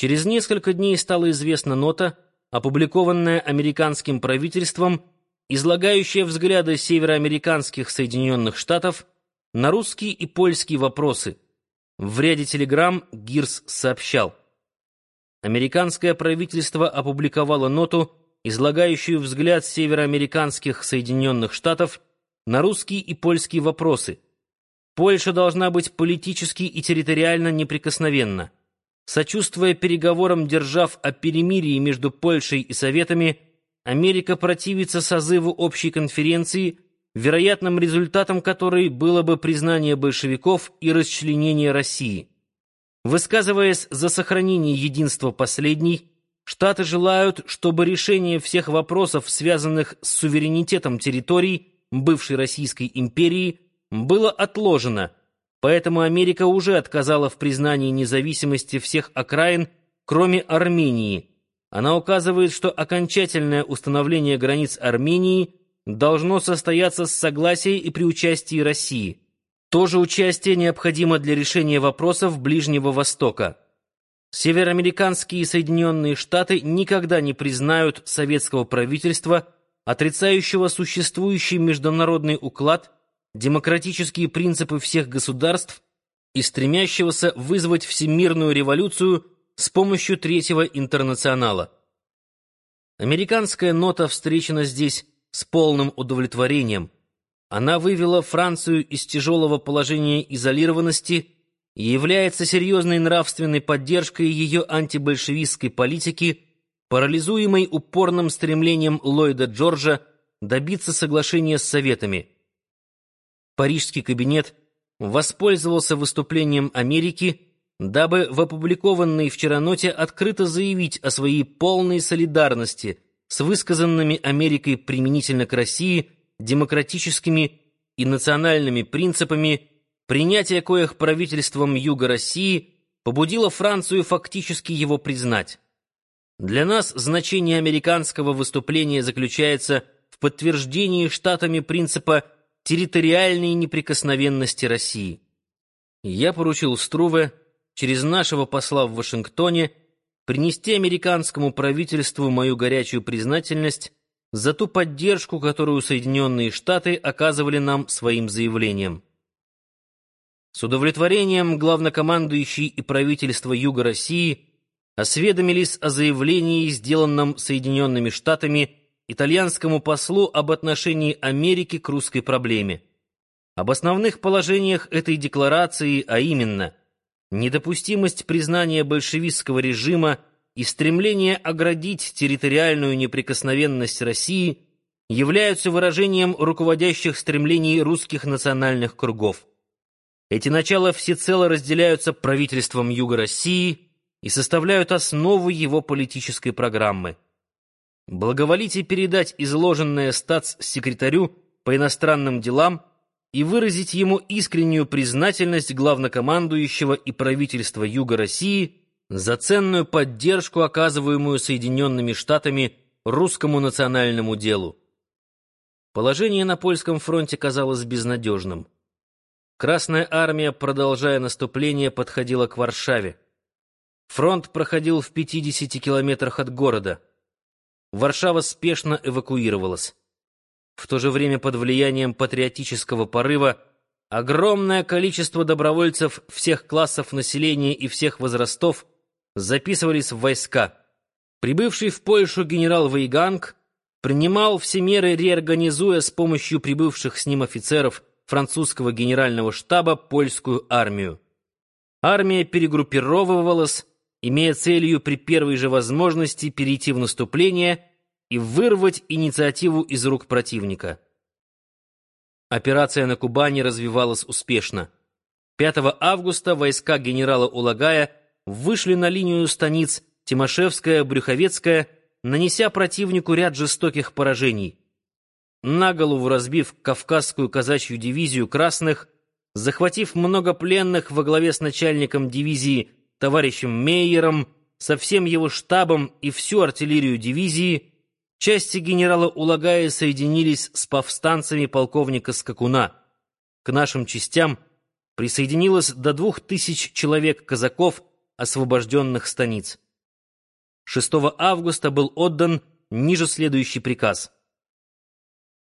Через несколько дней стала известна нота, опубликованная американским правительством, излагающая взгляды североамериканских Соединенных Штатов на русские и польские вопросы. В ряде телеграмм Гирс сообщал. Американское правительство опубликовало ноту, излагающую взгляд североамериканских Соединенных Штатов на русские и польские вопросы. Польша должна быть политически и территориально неприкосновенна. Сочувствуя переговорам держав о перемирии между Польшей и Советами, Америка противится созыву общей конференции, вероятным результатом которой было бы признание большевиков и расчленение России. Высказываясь за сохранение единства последней, Штаты желают, чтобы решение всех вопросов, связанных с суверенитетом территорий бывшей Российской империи, было отложено, поэтому Америка уже отказала в признании независимости всех окраин, кроме Армении. Она указывает, что окончательное установление границ Армении должно состояться с согласия и при участии России. То же участие необходимо для решения вопросов Ближнего Востока. Североамериканские Соединенные Штаты никогда не признают советского правительства, отрицающего существующий международный уклад, демократические принципы всех государств и стремящегося вызвать всемирную революцию с помощью Третьего интернационала. Американская нота встречена здесь с полным удовлетворением. Она вывела Францию из тяжелого положения изолированности и является серьезной нравственной поддержкой ее антибольшевистской политики, парализуемой упорным стремлением Ллойда Джорджа добиться соглашения с Советами. Парижский кабинет воспользовался выступлением Америки, дабы в опубликованной вчера ноте открыто заявить о своей полной солидарности с высказанными Америкой применительно к России демократическими и национальными принципами принятие коих правительством Юга России побудило Францию фактически его признать. Для нас значение американского выступления заключается в подтверждении штатами принципа территориальной неприкосновенности России. Я поручил Струве через нашего посла в Вашингтоне принести американскому правительству мою горячую признательность за ту поддержку, которую Соединенные Штаты оказывали нам своим заявлением. С удовлетворением главнокомандующий и правительство Юга России осведомились о заявлении, сделанном Соединенными Штатами итальянскому послу об отношении Америки к русской проблеме. Об основных положениях этой декларации, а именно недопустимость признания большевистского режима и стремление оградить территориальную неприкосновенность России являются выражением руководящих стремлений русских национальных кругов. Эти начала всецело разделяются правительством Юга России и составляют основу его политической программы. Благоволите передать изложенное статс-секретарю по иностранным делам и выразить ему искреннюю признательность главнокомандующего и правительства Юга России за ценную поддержку, оказываемую Соединенными Штатами русскому национальному делу. Положение на польском фронте казалось безнадежным. Красная армия, продолжая наступление, подходила к Варшаве. Фронт проходил в 50 километрах от города. Варшава спешно эвакуировалась. В то же время под влиянием патриотического порыва огромное количество добровольцев всех классов населения и всех возрастов записывались в войска. Прибывший в Польшу генерал Вейганг принимал все меры, реорганизуя с помощью прибывших с ним офицеров французского генерального штаба польскую армию. Армия перегруппировывалась, имея целью при первой же возможности перейти в наступление и вырвать инициативу из рук противника. Операция на Кубани развивалась успешно. 5 августа войска генерала Улагая вышли на линию станиц Тимошевская, Брюховецкая, нанеся противнику ряд жестоких поражений на голову разбив Кавказскую казачью дивизию красных, захватив много пленных во главе с начальником дивизии товарищем Мейером, со всем его штабом и всю артиллерию дивизии, части генерала Улагая соединились с повстанцами полковника Скакуна. К нашим частям присоединилось до двух тысяч человек казаков освобожденных станиц. 6 августа был отдан ниже следующий приказ.